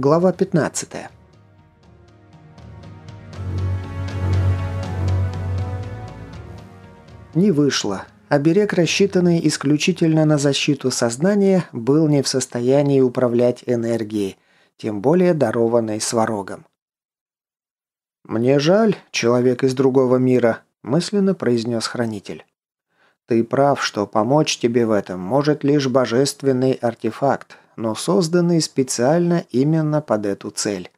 Глава 15. Не вышло. Оберег, рассчитанный исключительно на защиту сознания, был не в состоянии управлять энергией, тем более дарованной сварогом. «Мне жаль, человек из другого мира», – мысленно произнес хранитель. «Ты прав, что помочь тебе в этом может лишь божественный артефакт, но созданный специально именно под эту цель.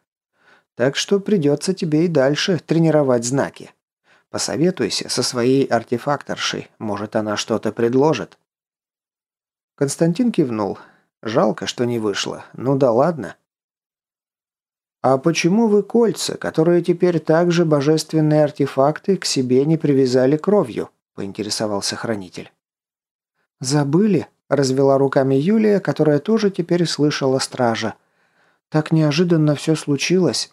Так что придется тебе и дальше тренировать знаки. Посоветуйся со своей артефакторшей, может она что-то предложит». Константин кивнул. «Жалко, что не вышло. Ну да ладно». «А почему вы кольца, которые теперь также божественные артефакты, к себе не привязали кровью?» – поинтересовался хранитель. «Забыли?» Развела руками Юлия, которая тоже теперь слышала стража. Так неожиданно все случилось.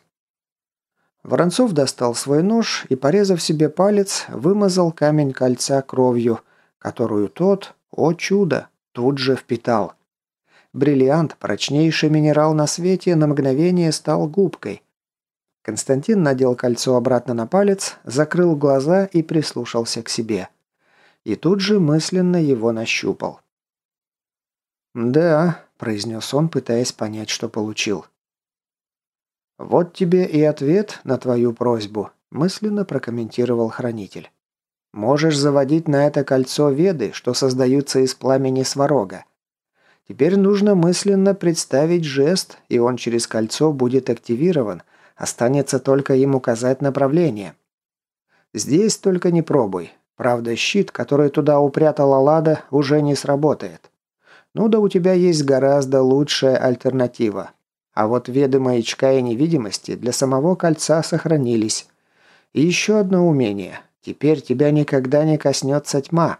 Воронцов достал свой нож и, порезав себе палец, вымазал камень кольца кровью, которую тот, о чудо, тут же впитал. Бриллиант, прочнейший минерал на свете, на мгновение стал губкой. Константин надел кольцо обратно на палец, закрыл глаза и прислушался к себе. И тут же мысленно его нащупал. «Да», – произнес он, пытаясь понять, что получил. «Вот тебе и ответ на твою просьбу», – мысленно прокомментировал хранитель. «Можешь заводить на это кольцо веды, что создаются из пламени сварога. Теперь нужно мысленно представить жест, и он через кольцо будет активирован, останется только им указать направление. Здесь только не пробуй. Правда, щит, который туда упрятала Лада, уже не сработает. Ну да у тебя есть гораздо лучшая альтернатива. А вот веды маячка и невидимости для самого кольца сохранились. И еще одно умение. Теперь тебя никогда не коснется тьма.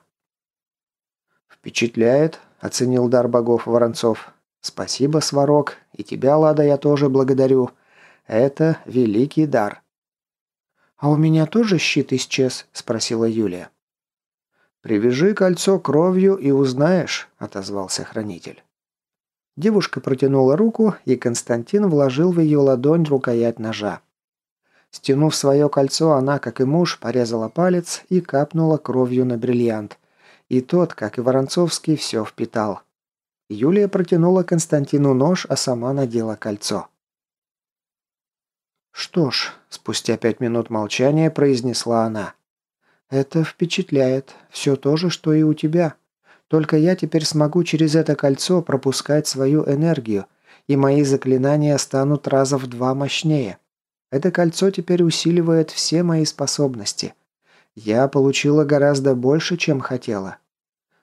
«Впечатляет», — оценил дар богов Воронцов. «Спасибо, Сварог, и тебя, Лада, я тоже благодарю. Это великий дар». «А у меня тоже щит исчез?» – спросила Юлия. «Привяжи кольцо кровью и узнаешь», – отозвался хранитель. Девушка протянула руку, и Константин вложил в ее ладонь рукоять ножа. Стянув свое кольцо, она, как и муж, порезала палец и капнула кровью на бриллиант. И тот, как и Воронцовский, все впитал. Юлия протянула Константину нож, а сама надела кольцо. «Что ж», – спустя пять минут молчания произнесла она. «Это впечатляет. Все то же, что и у тебя. Только я теперь смогу через это кольцо пропускать свою энергию, и мои заклинания станут раза в два мощнее. Это кольцо теперь усиливает все мои способности. Я получила гораздо больше, чем хотела.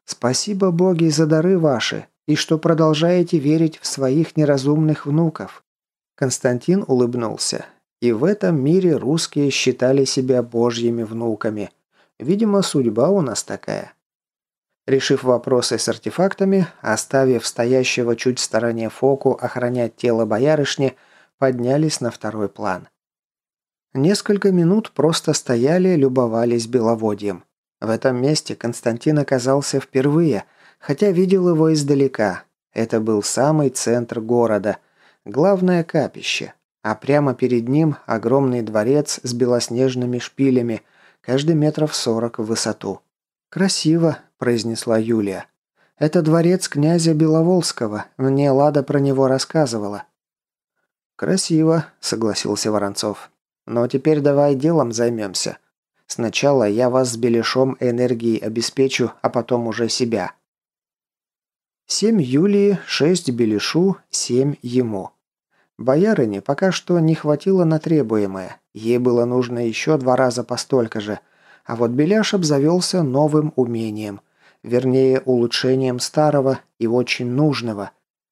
Спасибо боги за дары ваши, и что продолжаете верить в своих неразумных внуков». Константин улыбнулся. И в этом мире русские считали себя божьими внуками – Видимо, судьба у нас такая. Решив вопросы с артефактами, оставив стоящего чуть в стороне Фоку охранять тело боярышни, поднялись на второй план. Несколько минут просто стояли, любовались беловодьем. В этом месте Константин оказался впервые, хотя видел его издалека. Это был самый центр города, главное капище, а прямо перед ним огромный дворец с белоснежными шпилями – каждый метров сорок в высоту. «Красиво», – произнесла Юлия. «Это дворец князя Беловолского. Мне Лада про него рассказывала». «Красиво», – согласился Воронцов. «Но теперь давай делом займемся. Сначала я вас с Беляшом энергией обеспечу, а потом уже себя». Семь Юлии, шесть Беляшу, семь ему. Боярыне пока что не хватило на требуемое. Ей было нужно еще два раза по столько же. А вот Беляш обзавелся новым умением. Вернее, улучшением старого и очень нужного.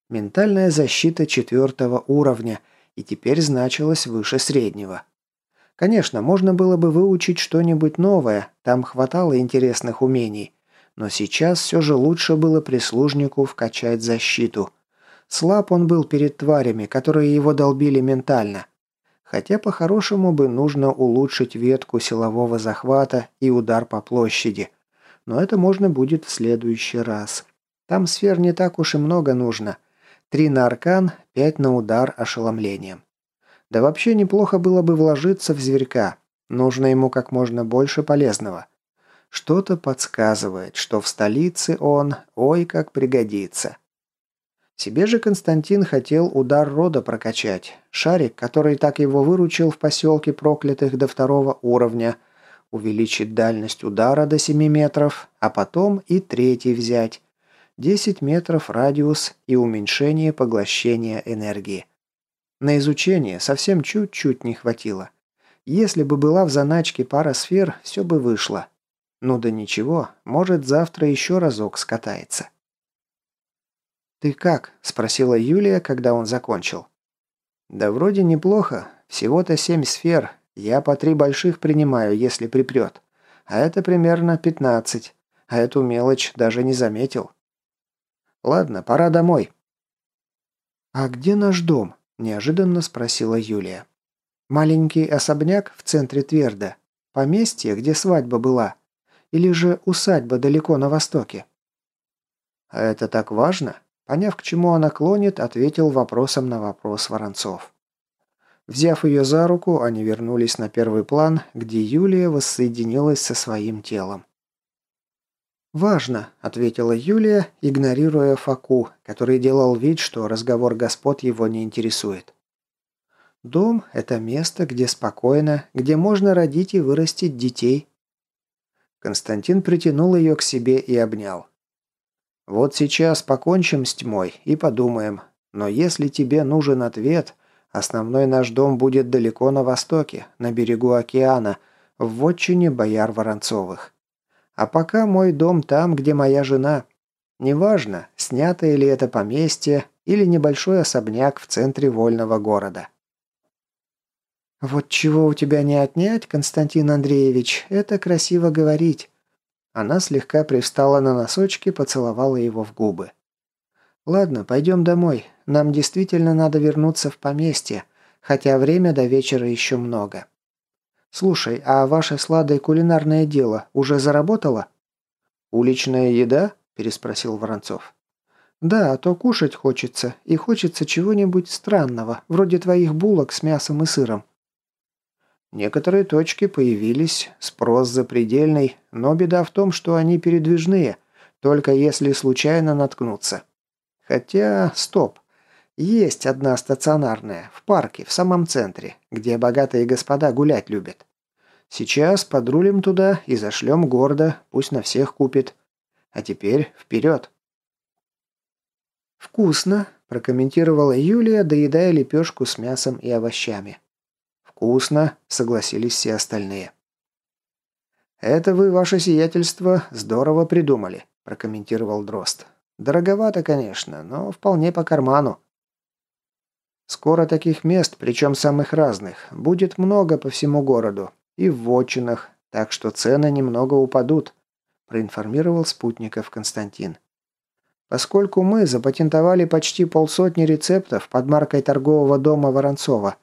Ментальная защита четвертого уровня и теперь значилась выше среднего. Конечно, можно было бы выучить что-нибудь новое, там хватало интересных умений. Но сейчас все же лучше было прислужнику вкачать защиту – Слаб он был перед тварями, которые его долбили ментально. Хотя по-хорошему бы нужно улучшить ветку силового захвата и удар по площади. Но это можно будет в следующий раз. Там сфер не так уж и много нужно. Три на аркан, пять на удар ошеломлением. Да вообще неплохо было бы вложиться в зверька. Нужно ему как можно больше полезного. Что-то подсказывает, что в столице он, ой, как пригодится. Себе же Константин хотел удар рода прокачать. Шарик, который так его выручил в поселке проклятых до второго уровня, увеличить дальность удара до 7 метров, а потом и третий взять. 10 метров радиус и уменьшение поглощения энергии. На изучение совсем чуть-чуть не хватило. Если бы была в заначке пара сфер, все бы вышло. Ну да ничего, может завтра еще разок скатается. «Ты как?» – спросила Юлия, когда он закончил. «Да вроде неплохо. Всего-то семь сфер. Я по три больших принимаю, если припрет. А это примерно пятнадцать. А эту мелочь даже не заметил. Ладно, пора домой». «А где наш дом?» – неожиданно спросила Юлия. «Маленький особняк в центре Тверда. Поместье, где свадьба была. Или же усадьба далеко на востоке?» «А это так важно?» Поняв, к чему она клонит, ответил вопросом на вопрос Воронцов. Взяв ее за руку, они вернулись на первый план, где Юлия воссоединилась со своим телом. «Важно», — ответила Юлия, игнорируя Факу, который делал вид, что разговор господ его не интересует. «Дом — это место, где спокойно, где можно родить и вырастить детей, Константин притянул ее к себе и обнял. «Вот сейчас покончим с тьмой и подумаем. Но если тебе нужен ответ, основной наш дом будет далеко на востоке, на берегу океана, в вотчине бояр Воронцовых. А пока мой дом там, где моя жена. Неважно, снято ли это поместье или небольшой особняк в центре вольного города. «Вот чего у тебя не отнять, Константин Андреевич, это красиво говорить». Она слегка привстала на носочки, поцеловала его в губы. «Ладно, пойдем домой. Нам действительно надо вернуться в поместье, хотя время до вечера еще много. Слушай, а ваше сладое кулинарное дело уже заработало?» «Уличная еда?» – переспросил Воронцов. «Да, а то кушать хочется, и хочется чего-нибудь странного, вроде твоих булок с мясом и сыром. Некоторые точки появились, спрос запредельный, но беда в том, что они передвижные, только если случайно наткнуться. Хотя, стоп. Есть одна стационарная, в парке, в самом центре, где богатые господа гулять любят. Сейчас подрулим туда и зашлем гордо, пусть на всех купит. А теперь вперед. «Вкусно», – прокомментировала Юлия, доедая лепешку с мясом и овощами. «Вкусно», — согласились все остальные. «Это вы, ваше сиятельство, здорово придумали», — прокомментировал Дрозд. «Дороговато, конечно, но вполне по карману». «Скоро таких мест, причем самых разных, будет много по всему городу. И в вотчинах, так что цены немного упадут», – проинформировал спутников Константин. «Поскольку мы запатентовали почти полсотни рецептов под маркой торгового дома Воронцова,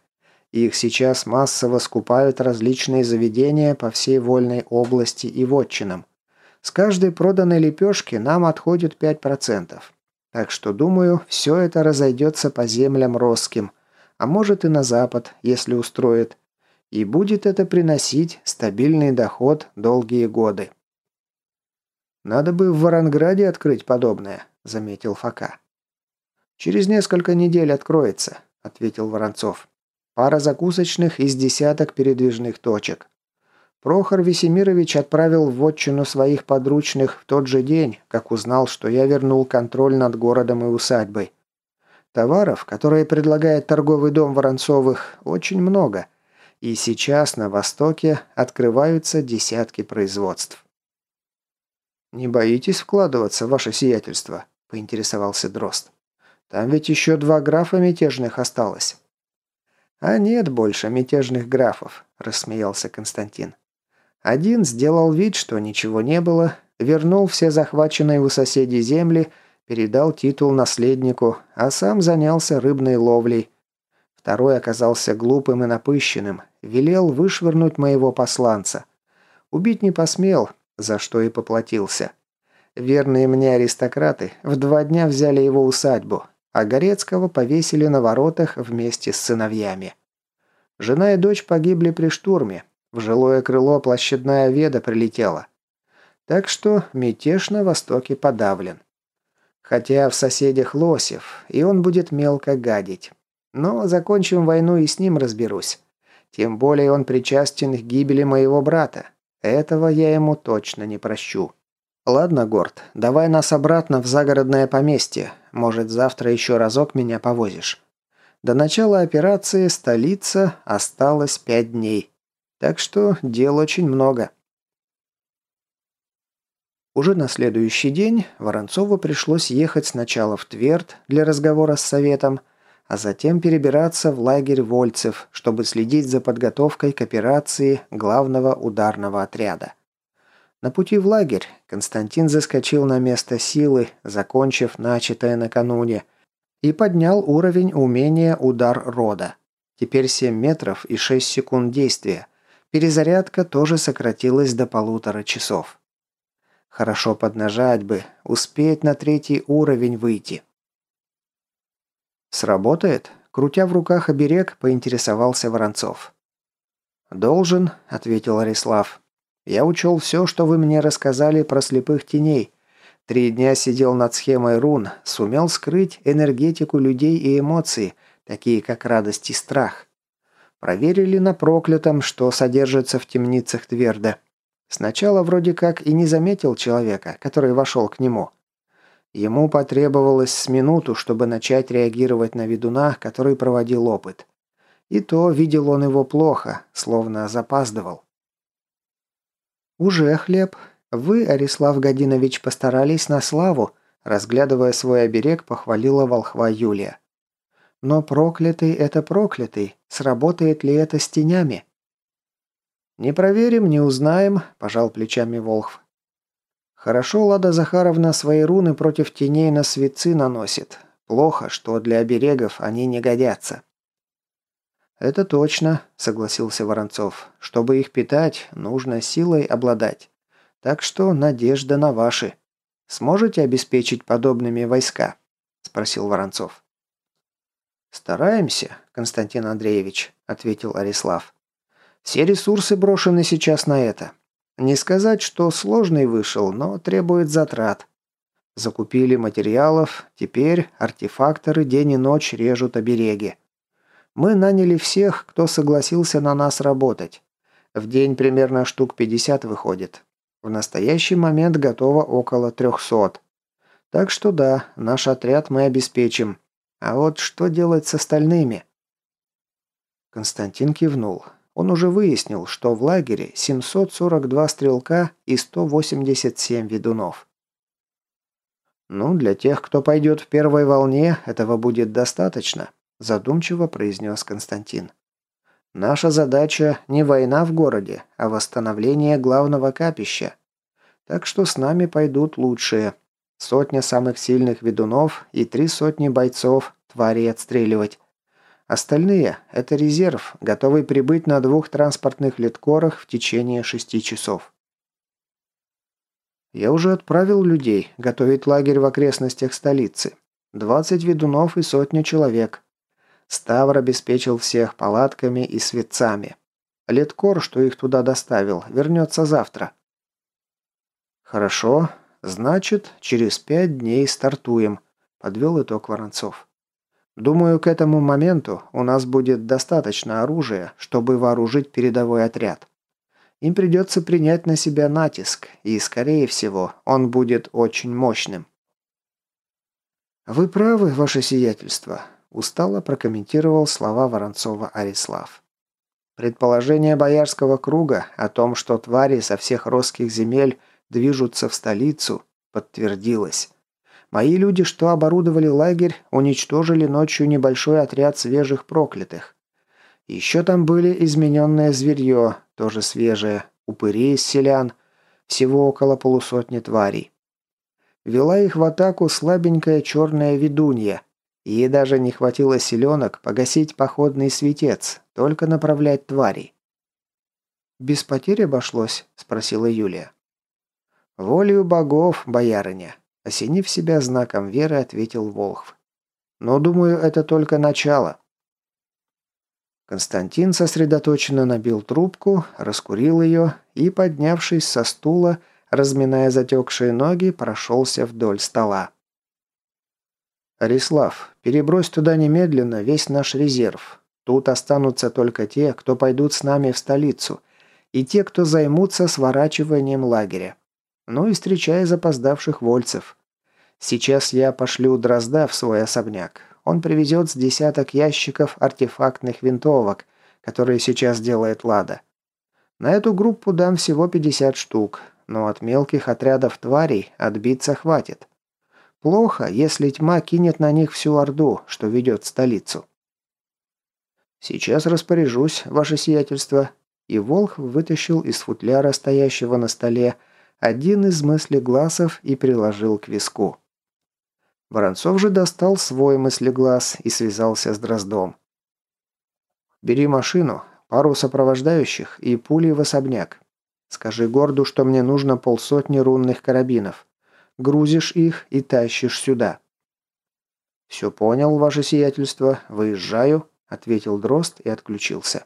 их сейчас массово скупают различные заведения по всей вольной области и вотчинам. С каждой проданной лепешки нам отходит 5%. Так что, думаю, все это разойдется по землям Росским, а может и на запад, если устроит. И будет это приносить стабильный доход долгие годы. «Надо бы в Воронграде открыть подобное», – заметил Фока. «Через несколько недель откроется», – ответил Воронцов. Пара закусочных из десяток передвижных точек. Прохор Весемирович отправил в вотчину своих подручных в тот же день, как узнал, что я вернул контроль над городом и усадьбой. Товаров, которые предлагает торговый дом Воронцовых, очень много. И сейчас на Востоке открываются десятки производств. «Не боитесь вкладываться, ваше сиятельство?» – поинтересовался Дрозд. «Там ведь еще два графа мятежных осталось». «А нет больше мятежных графов», – рассмеялся Константин. Один сделал вид, что ничего не было, вернул все захваченные у соседей земли, передал титул наследнику, а сам занялся рыбной ловлей. Второй оказался глупым и напыщенным, велел вышвырнуть моего посланца. Убить не посмел, за что и поплатился. Верные мне аристократы в два дня взяли его усадьбу, а Горецкого повесили на воротах вместе с сыновьями. Жена и дочь погибли при штурме. В жилое крыло площадная веда прилетела. Так что мятеж на востоке подавлен. Хотя в соседях Лосев, и он будет мелко гадить. Но закончим войну и с ним разберусь. Тем более он причастен к гибели моего брата. Этого я ему точно не прощу. Ладно, Горд, давай нас обратно в загородное поместье. Может, завтра еще разок меня повозишь. До начала операции столица осталось пять дней. Так что дел очень много. Уже на следующий день Воронцову пришлось ехать сначала в Тверд для разговора с советом, а затем перебираться в лагерь Вольцев, чтобы следить за подготовкой к операции главного ударного отряда. На пути в лагерь Константин заскочил на место силы, закончив начатое накануне, и поднял уровень умения «Удар рода». Теперь 7 метров и 6 секунд действия. Перезарядка тоже сократилась до полутора часов. Хорошо поднажать бы, успеть на третий уровень выйти. «Сработает?» – крутя в руках оберег, поинтересовался Воронцов. «Должен», – ответил Арислав. «Я учел все, что вы мне рассказали про слепых теней. Три дня сидел над схемой рун, сумел скрыть энергетику людей и эмоции, такие как радость и страх. Проверили на проклятом, что содержится в темницах Тверда. Сначала вроде как и не заметил человека, который вошел к нему. Ему потребовалось с минуту, чтобы начать реагировать на ведуна, который проводил опыт. И то видел он его плохо, словно запаздывал. «Уже хлеб. Вы, Арислав Годинович, постарались на славу», разглядывая свой оберег, похвалила волхва Юлия. «Но проклятый – это проклятый. Сработает ли это с тенями?» «Не проверим, не узнаем», – пожал плечами Волхв. Хорошо Лада Захаровна свои руны против теней на свецы наносит. Плохо, что для оберегов они не годятся. «Это точно», — согласился Воронцов. «Чтобы их питать, нужно силой обладать. Так что надежда на ваши. Сможете обеспечить подобными войска?» — спросил Воронцов. «Стараемся, Константин Андреевич», — ответил Арислав. «Все ресурсы брошены сейчас на это. Не сказать, что сложный вышел, но требует затрат. Закупили материалов, теперь артефакторы день и ночь режут обереги. Мы наняли всех, кто согласился на нас работать. В день примерно штук 50 выходит. В настоящий момент готово около 300. Так что да, наш отряд мы обеспечим. А вот что делать с остальными? Константин кивнул. Он уже выяснил, что в лагере 742 стрелка и 187 ведунов. «Ну, для тех, кто пойдет в первой волне, этого будет достаточно», задумчиво произнес Константин. «Наша задача не война в городе, а восстановление главного капища. Так что с нами пойдут лучшие. Сотня самых сильных ведунов и три сотни бойцов тварей отстреливать. Остальные – это резерв, готовый прибыть на двух транспортных леткорах в течение шести часов. Я уже отправил людей готовить лагерь в окрестностях столицы. 20 ведунов и сотня человек. Ставр обеспечил всех палатками и светцами. Леткор, что их туда доставил, вернется завтра. Хорошо. Значит, через пять дней стартуем, подвел итог Воронцов. Думаю, к этому моменту у нас будет достаточно оружия, чтобы вооружить передовой отряд. Им придется принять на себя натиск, и, скорее всего, он будет очень мощным. «Вы правы, ваше сиятельство», – устало прокомментировал слова Воронцова Арислав. Предположение боярского круга о том, что твари со всех росских земель движутся в столицу, подтвердилось. Мои люди, что оборудовали лагерь, уничтожили ночью небольшой отряд свежих проклятых. Еще там были измененное зверье, тоже свежее, упыри из селян, всего около полусотни тварей. Вела их в атаку слабенькая черная ведунья. Ей даже не хватило селенок погасить походный светец, только направлять тварей. «Без потерь обошлось?» – спросила Юлия. «Волею богов, боярыня. Осенив себя знаком веры, ответил Волхв. Но, думаю, это только начало. Константин сосредоточенно набил трубку, раскурил ее и, поднявшись со стула, разминая затекшие ноги, прошелся вдоль стола. «Арислав, перебрось туда немедленно весь наш резерв. Тут останутся только те, кто пойдут с нами в столицу, и те, кто займутся сворачиванием лагеря. Ну и встречая запоздавших вольцев. Сейчас я пошлю Дрозда в свой особняк. Он привезет с десяток ящиков артефактных винтовок, которые сейчас делает Лада. На эту группу дам всего 50 штук, но от мелких отрядов тварей отбиться хватит. Плохо, если тьма кинет на них всю орду, что ведет столицу. «Сейчас распоряжусь, ваше сиятельство». И Волх вытащил из футляра, стоящего на столе, один из мыслегласов и приложил к виску. Воронцов же достал свой мыслеглаз и связался с Дроздом. «Бери машину, пару сопровождающих и пули в особняк. Скажи Горду, что мне нужно полсотни рунных карабинов. Грузишь их и тащишь сюда». «Все понял, ваше сиятельство. Выезжаю», — ответил Дрозд и отключился.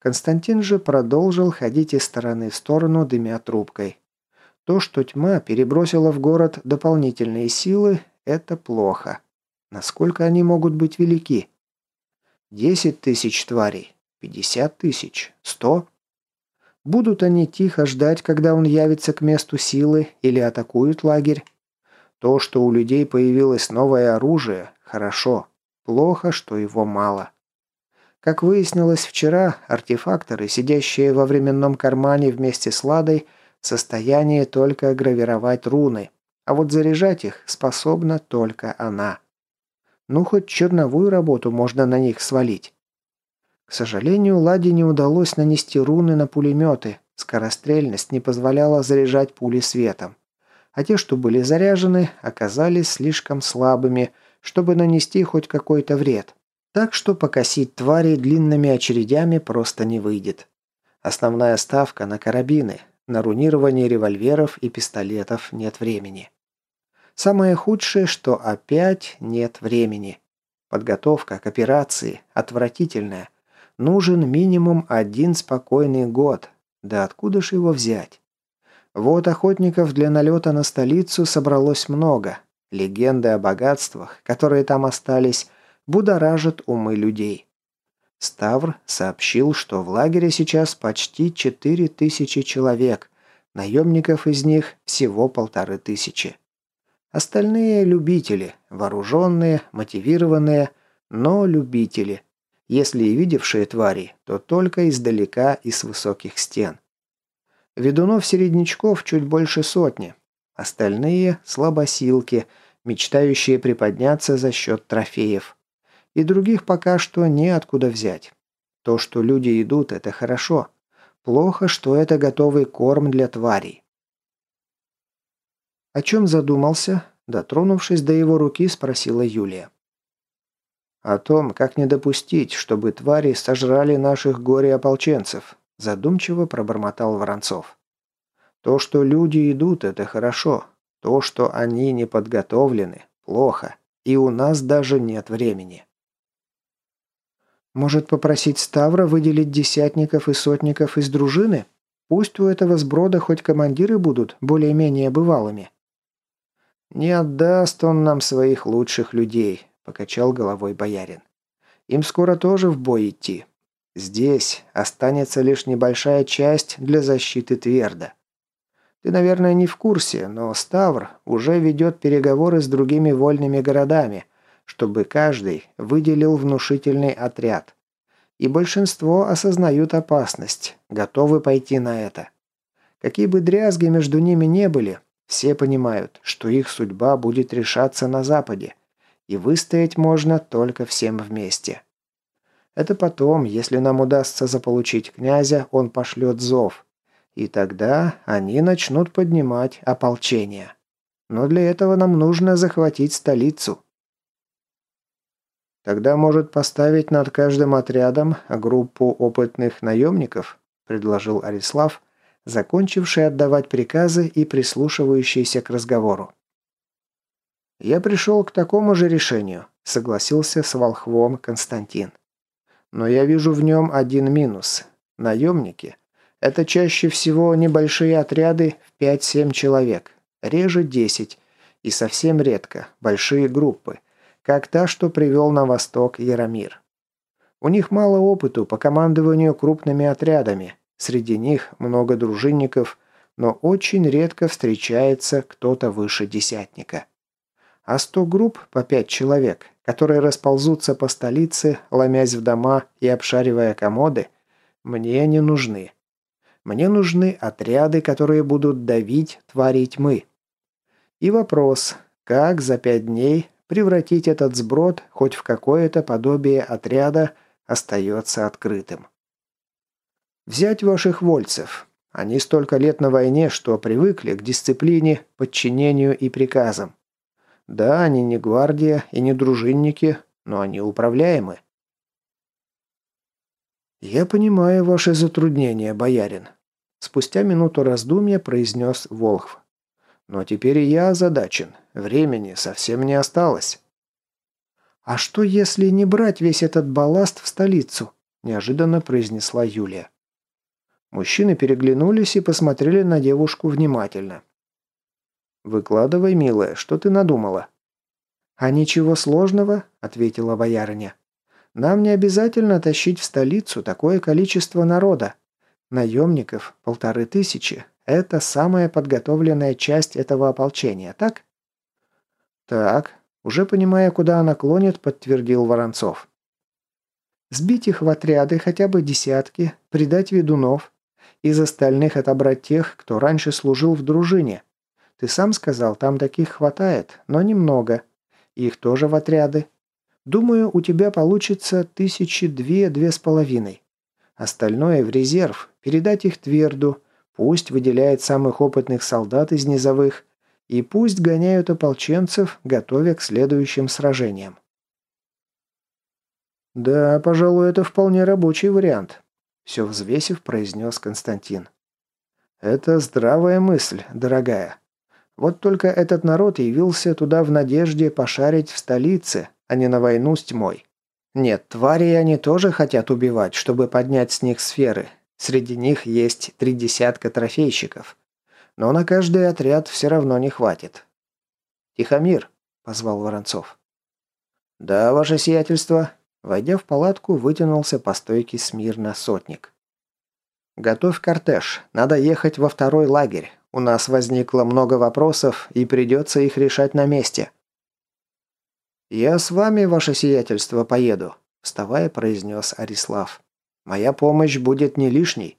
Константин же продолжил ходить из стороны в сторону, дымя трубкой. То, что тьма перебросила в город дополнительные силы, это плохо. Насколько они могут быть велики? Десять тысяч тварей? Пятьдесят тысяч? Сто? Будут они тихо ждать, когда он явится к месту силы или атакуют лагерь? То, что у людей появилось новое оружие, хорошо. Плохо, что его мало. Как выяснилось вчера, артефакторы, сидящие во временном кармане вместе с Ладой, в состоянии только гравировать руны, а вот заряжать их способна только она. Ну, хоть черновую работу можно на них свалить. К сожалению, Ладе не удалось нанести руны на пулеметы. Скорострельность не позволяла заряжать пули светом. А те, что были заряжены, оказались слишком слабыми, чтобы нанести хоть какой-то вред. Так что покосить твари длинными очередями просто не выйдет. Основная ставка на карабины, на рунирование револьверов и пистолетов нет времени. Самое худшее, что опять нет времени. Подготовка к операции отвратительная. Нужен минимум один спокойный год. Да откуда ж его взять? Вот охотников для налета на столицу собралось много. Легенды о богатствах, которые там остались, будоражат умы людей. Ставр сообщил, что в лагере сейчас почти 4000 человек, наемников из них всего полторы тысячи. Остальные – любители, вооруженные, мотивированные, но любители. Если и видевшие твари, то только издалека и с высоких стен. Ведунов-середнячков чуть больше сотни. Остальные – слабосилки, мечтающие приподняться за счет трофеев и других пока что неоткуда взять. То, что люди идут, это хорошо. Плохо, что это готовый корм для тварей. О чем задумался? Дотронувшись до его руки, спросила Юлия. О том, как не допустить, чтобы твари сожрали наших горе-ополченцев, задумчиво пробормотал Воронцов. То, что люди идут, это хорошо. То, что они не подготовлены, плохо. И у нас даже нет времени. Может попросить Ставра выделить десятников и сотников из дружины? Пусть у этого сброда хоть командиры будут более-менее бывалыми. «Не отдаст он нам своих лучших людей», – покачал головой боярин. «Им скоро тоже в бой идти. Здесь останется лишь небольшая часть для защиты Тверда. Ты, наверное, не в курсе, но Ставр уже ведет переговоры с другими вольными городами – чтобы каждый выделил внушительный отряд. И большинство осознают опасность, готовы пойти на это. Какие бы дрязги между ними не были, все понимают, что их судьба будет решаться на Западе, и выстоять можно только всем вместе. Это потом, если нам удастся заполучить князя, он пошлет зов. И тогда они начнут поднимать ополчение. Но для этого нам нужно захватить столицу. Тогда может поставить над каждым отрядом группу опытных наемников, предложил Арислав, закончивший отдавать приказы и прислушивающийся к разговору. «Я пришел к такому же решению», – согласился с волхвом Константин. «Но я вижу в нем один минус. Наемники – это чаще всего небольшие отряды в 5-7 человек, реже 10, и совсем редко большие группы, как та, что привел на восток Яромир. У них мало опыту по командованию крупными отрядами, среди них много дружинников, но очень редко встречается кто-то выше десятника а 100 групп по 5 человек, которые расползутся по столице, ломясь в дома и обшаривая комоды, мне не нужны. Мне нужны отряды, которые будут давить твари тьмы. И вопрос, как за пять дней превратить этот сброд хоть в какое-то подобие отряда, остается открытым. Взять ваших вольцев. Они столько лет на войне, что привыкли к дисциплине, подчинению и приказам. Да, они не гвардия и не дружинники, но они управляемы. «Я понимаю ваши затруднения, боярин», – спустя минуту раздумья произнес Волхв. «Но теперь я озадачен. Времени совсем не осталось». «А что, если не брать весь этот балласт в столицу?» – неожиданно произнесла Юлия. Мужчины переглянулись и посмотрели на девушку внимательно. «Выкладывай, милая, что ты надумала?» «А ничего сложного», — ответила боярыня. «Нам не обязательно тащить в столицу такое количество народа. Наемников полторы тысячи. Это самая подготовленная часть этого ополчения, так?» «Так», уже понимая, куда она клонит, подтвердил Воронцов. «Сбить их в отряды, хотя бы десятки, придать ведунов. Из остальных отобрать тех, кто раньше служил в дружине. Ты сам сказал, там таких хватает, но немного. Их тоже в отряды. Думаю, у тебя получится тысячи две-две с половиной. Остальное в резерв. Передать их Тверду. Пусть выделяет самых опытных солдат из низовых. И пусть гоняют ополченцев, готовя к следующим сражениям. «Да, пожалуй, это вполне рабочий вариант», – все взвесив, произнес Константин. «Это здравая мысль, дорогая. Вот только этот народ явился туда в надежде пошарить в столице, а не на войну с тьмой. Нет, твари они тоже хотят убивать, чтобы поднять с них сферы. Среди них есть три десятка трофейщиков. Но на каждый отряд все равно не хватит. «Тихомир», — позвал Воронцов. «Да, ваше сиятельство». Войдя в палатку, вытянулся по стойке смирно сотник. «Готовь кортеж. Надо ехать во второй лагерь. У нас возникло много вопросов, и придется их решать на месте». «Я с вами, ваше сиятельство, поеду», – вставая, произнес Арислав. «Моя помощь будет не лишней».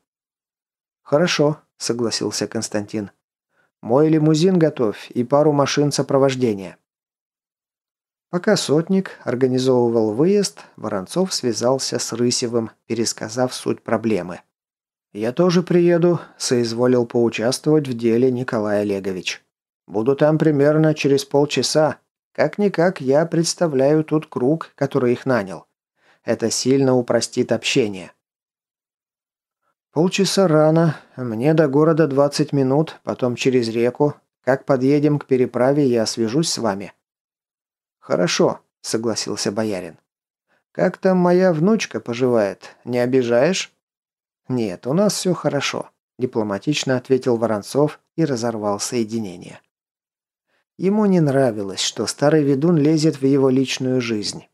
«Хорошо», – согласился Константин. «Мой лимузин готовь и пару машин сопровождения». Пока сотник организовывал выезд, Воронцов связался с Рысевым, пересказав суть проблемы. «Я тоже приеду», – соизволил поучаствовать в деле Николай Олегович. «Буду там примерно через полчаса. Как-никак я представляю тут круг, который их нанял. Это сильно упростит общение». «Полчаса рано. Мне до города 20 минут, потом через реку. Как подъедем к переправе, я свяжусь с вами». «Хорошо», – согласился боярин. «Как там моя внучка поживает? Не обижаешь?» «Нет, у нас все хорошо», – дипломатично ответил Воронцов и разорвал соединение. Ему не нравилось, что старый ведун лезет в его личную жизнь.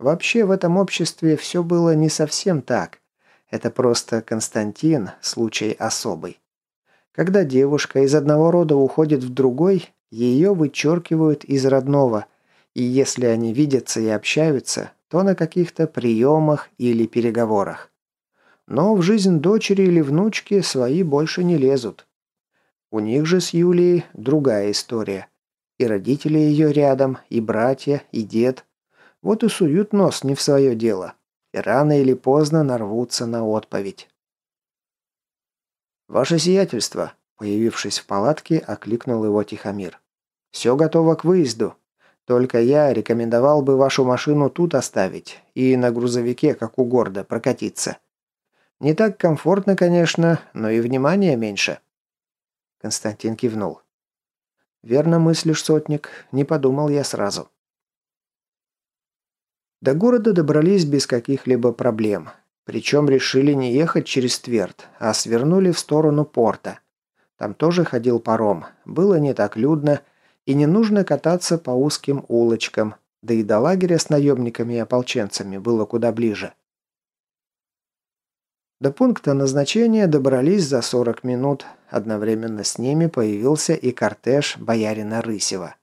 Вообще в этом обществе все было не совсем так. Это просто Константин, случай особый. Когда девушка из одного рода уходит в другой, ее вычеркивают из родного, и если они видятся и общаются, то на каких-то приемах или переговорах. Но в жизнь дочери или внучки свои больше не лезут. У них же с Юлией другая история. И родители ее рядом, и братья, и дед. Вот и суют нос не в свое дело. И рано или поздно нарвутся на отповедь. «Ваше сиятельство», появившись в палатке, окликнул его Тихомир. «Все готово к выезду. Только я рекомендовал бы вашу машину тут оставить и на грузовике, как у горда, прокатиться. Не так комфортно, конечно, но и внимания меньше». Константин кивнул. Верно мыслишь, сотник, не подумал я сразу. До города добрались без каких-либо проблем. Причем решили не ехать через Тверд, а свернули в сторону порта. Там тоже ходил паром, было не так людно, и не нужно кататься по узким улочкам, да и до лагеря с наемниками и ополченцами было куда ближе. До пункта назначения добрались за 40 минут. Одновременно с ними появился и кортеж боярина Рысева.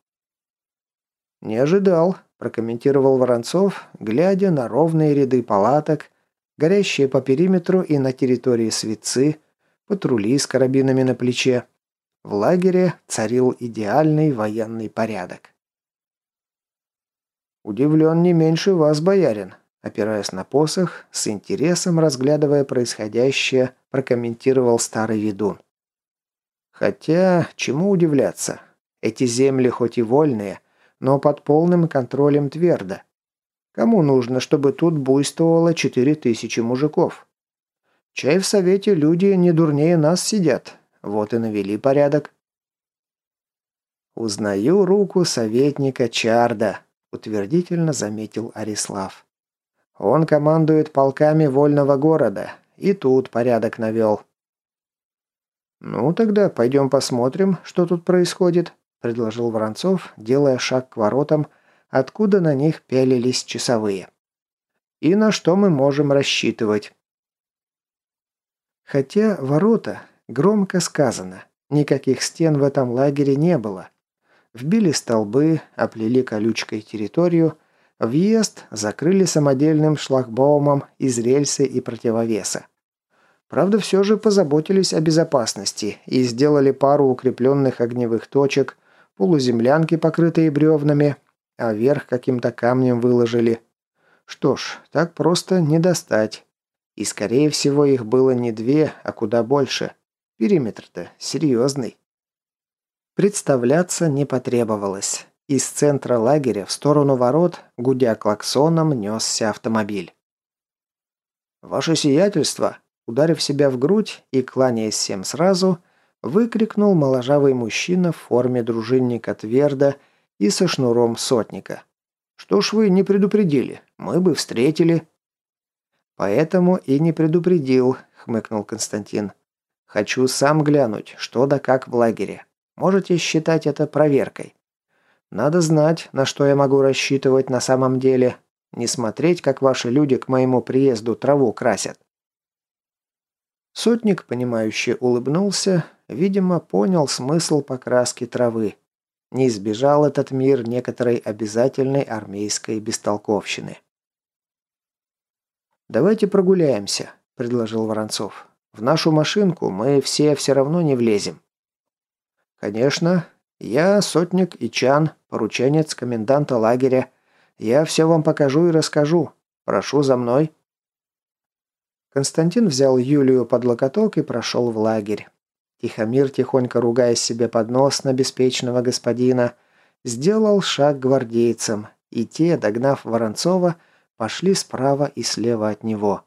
«Не ожидал», – прокомментировал Воронцов, глядя на ровные ряды палаток, горящие по периметру и на территории Свицы, патрули с карабинами на плече. В лагере царил идеальный военный порядок. «Удивлен не меньше вас, боярин», Опираясь на посох, с интересом разглядывая происходящее, прокомментировал старый ведун. Хотя, чему удивляться? Эти земли хоть и вольные, но под полным контролем твердо. Кому нужно, чтобы тут буйствовало четыре тысячи мужиков? Чай в совете люди не дурнее нас сидят. Вот и навели порядок. «Узнаю руку советника Чарда», — утвердительно заметил Арислав. Он командует полками вольного города. И тут порядок навел. «Ну, тогда пойдем посмотрим, что тут происходит», – предложил Воронцов, делая шаг к воротам, откуда на них пялились часовые. «И на что мы можем рассчитывать?» Хотя ворота, громко сказано, никаких стен в этом лагере не было. Вбили столбы, оплели колючкой территорию, Въезд закрыли самодельным шлагбаумом из рельсы и противовеса. Правда, все же позаботились о безопасности и сделали пару укрепленных огневых точек, полуземлянки, покрытые бревнами, а верх каким-то камнем выложили. Что ж, так просто не достать. И, скорее всего, их было не две, а куда больше. Периметр-то серьезный. Представляться не потребовалось. Из центра лагеря в сторону ворот, гудя клаксоном, несся автомобиль. «Ваше сиятельство!» Ударив себя в грудь и кланяясь всем сразу, выкрикнул моложавый мужчина в форме дружинника Тверда и со шнуром сотника. «Что ж вы не предупредили? Мы бы встретили». «Поэтому и не предупредил», — хмыкнул Константин. «Хочу сам глянуть, что да как в лагере. Можете считать это проверкой. Надо знать, на что я могу рассчитывать на самом деле. Не смотреть, как ваши люди к моему приезду траву красят. Сотник, понимающе улыбнулся, видимо, понял смысл покраски травы. Не избежал этот мир некоторой обязательной армейской бестолковщины. «Давайте прогуляемся», – предложил Воронцов. «В нашу машинку мы все все равно не влезем». «Конечно, «Я сотник Ичан, порученец коменданта лагеря. Я все вам покажу и расскажу. Прошу за мной». Константин взял Юлию под локоток и прошел в лагерь. Тихомир, тихонько ругая себе под нос на беспечного господина, сделал шаг гвардейцам, и те, догнав Воронцова, пошли справа и слева от него.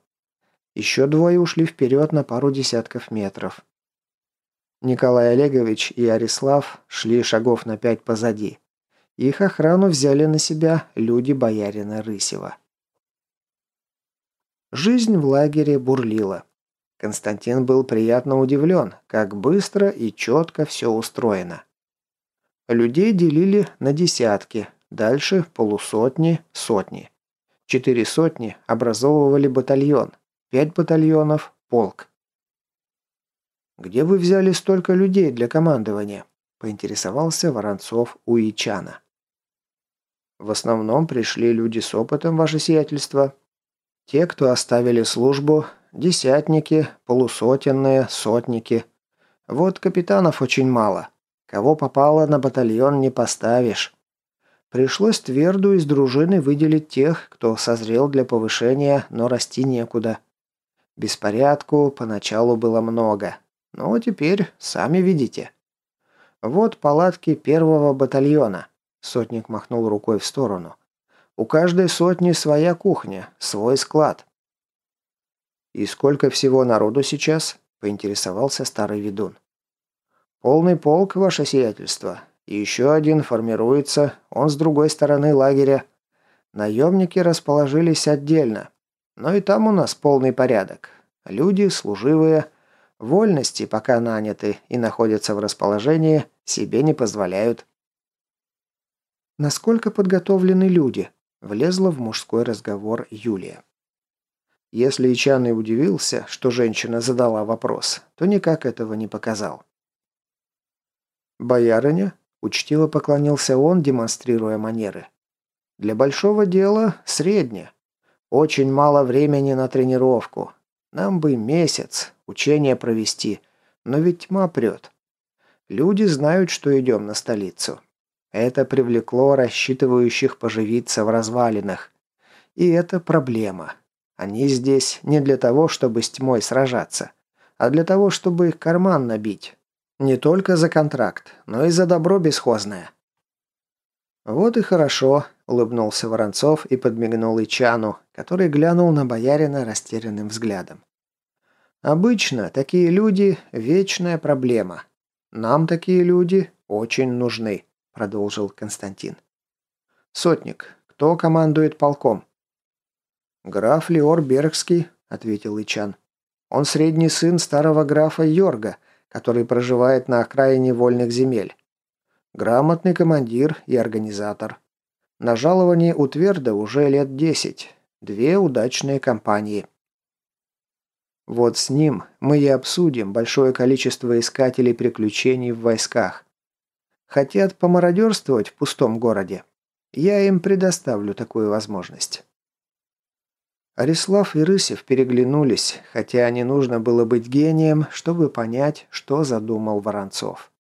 Еще двое ушли вперед на пару десятков метров. Николай Олегович и Арислав шли шагов на пять позади. Их охрану взяли на себя люди боярина Рысева. Жизнь в лагере бурлила. Константин был приятно удивлен, как быстро и четко все устроено. Людей делили на десятки, дальше полусотни, сотни. Четыре сотни образовывали батальон, пять батальонов – полк. «Где вы взяли столько людей для командования?» – поинтересовался Воронцов у Ичана. «В основном пришли люди с опытом, ваше сиятельство. Те, кто оставили службу, десятники, полусотенные, сотники. Вот капитанов очень мало. Кого попало на батальон не поставишь. Пришлось тверду из дружины выделить тех, кто созрел для повышения, но расти некуда. Беспорядку поначалу было много, ну, теперь сами видите. Вот палатки первого батальона. Сотник махнул рукой в сторону. У каждой сотни своя кухня, свой склад. «И сколько всего народу сейчас?» – поинтересовался старый ведун. «Полный полк, ваше сиятельство. И еще один формируется, он с другой стороны лагеря. Наемники расположились отдельно. Но и там у нас полный порядок. Люди, служивые, вольности, пока наняты и находятся в расположении, себе не позволяют. Насколько подготовлены люди? Влезла в мужской разговор Юлия. Если Ичан и удивился, что женщина задала вопрос, то никак этого не показал. «Боярыня?» – учтиво поклонился он, демонстрируя манеры. «Для большого дела средне. Очень мало времени на тренировку. Нам бы месяц, учение провести, но ведь тьма прет. Люди знают, что идем на столицу. Это привлекло рассчитывающих поживиться в развалинах. И это проблема. Они здесь не для того, чтобы с тьмой сражаться, а для того, чтобы карман набить. Не только за контракт, но и за добро бесхозное. «Вот и хорошо», – улыбнулся Воронцов и подмигнул Ичану, который глянул на боярина растерянным взглядом. «Обычно такие люди – вечная проблема. Нам такие люди очень нужны», – продолжил Константин. «Сотник, кто командует полком?» «Граф Леор Бергский», – ответил Ичан. «Он средний сын старого графа Йорга, который проживает на окраине вольных земель. Грамотный командир и организатор. На жаловании у Тверда уже лет десять. Две удачные кампании. Вот с ним мы и обсудим большое количество искателей приключений в войсках. Хотят помародерствовать в пустом городе? Я им предоставлю такую возможность. Арислав и Рысев переглянулись, хотя не нужно было быть гением, чтобы понять, что задумал Воронцов.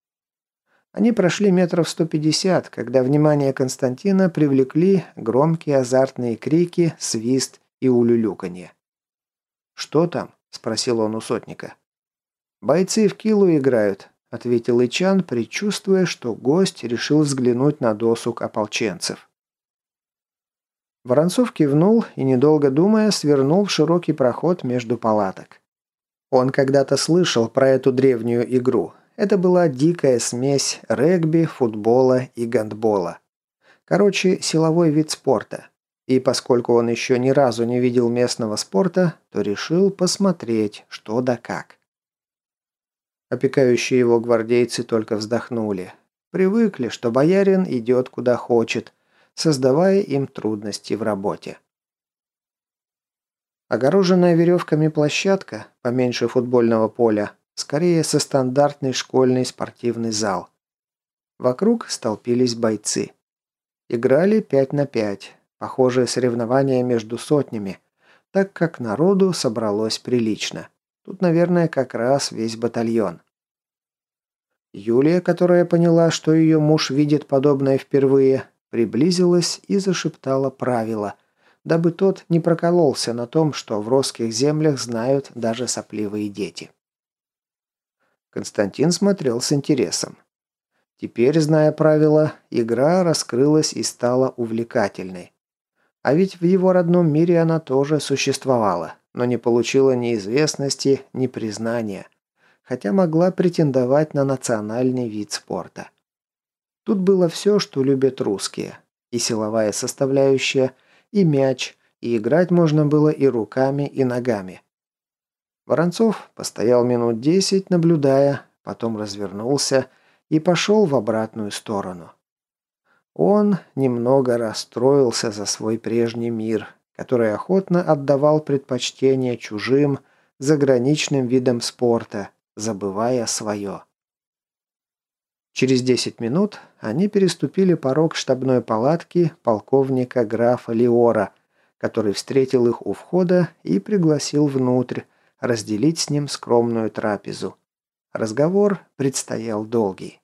Они прошли метров 150, когда внимание Константина привлекли громкие азартные крики, свист и улюлюканье. «Что там?» – спросил он у сотника. «Бойцы в килу играют», – ответил Ичан, предчувствуя, что гость решил взглянуть на досуг ополченцев. Воронцов кивнул и, недолго думая, свернул в широкий проход между палаток. Он когда-то слышал про эту древнюю игру. Это была дикая смесь регби, футбола и гандбола. Короче, силовой вид спорта. И поскольку он еще ни разу не видел местного спорта, то решил посмотреть, что да как. Опекающие его гвардейцы только вздохнули. Привыкли, что боярин идет куда хочет, создавая им трудности в работе. Огороженная веревками площадка, поменьше футбольного поля, скорее со стандартный школьный спортивный зал. Вокруг столпились бойцы. Играли 5 на 5, похожее соревнование между сотнями, так как народу собралось прилично. Тут, наверное, как раз весь батальон. Юлия, которая поняла, что ее муж видит подобное впервые, приблизилась и зашептала правила, дабы тот не прокололся на том, что в росских землях знают даже сопливые дети. Константин смотрел с интересом. Теперь, зная правила, игра раскрылась и стала увлекательной. А ведь в его родном мире она тоже существовала, но не получила ни известности, ни признания, хотя могла претендовать на национальный вид спорта. Тут было все, что любят русские. И силовая составляющая, и мяч, и играть можно было и руками, и ногами. Воронцов постоял минут десять, наблюдая, потом развернулся и пошел в обратную сторону. Он немного расстроился за свой прежний мир, который охотно отдавал предпочтение чужим, заграничным видам спорта, забывая свое. Через 10 минут они переступили порог штабной палатки полковника графа Леора, который встретил их у входа и пригласил внутрь, разделить с ним скромную трапезу. Разговор предстоял долгий.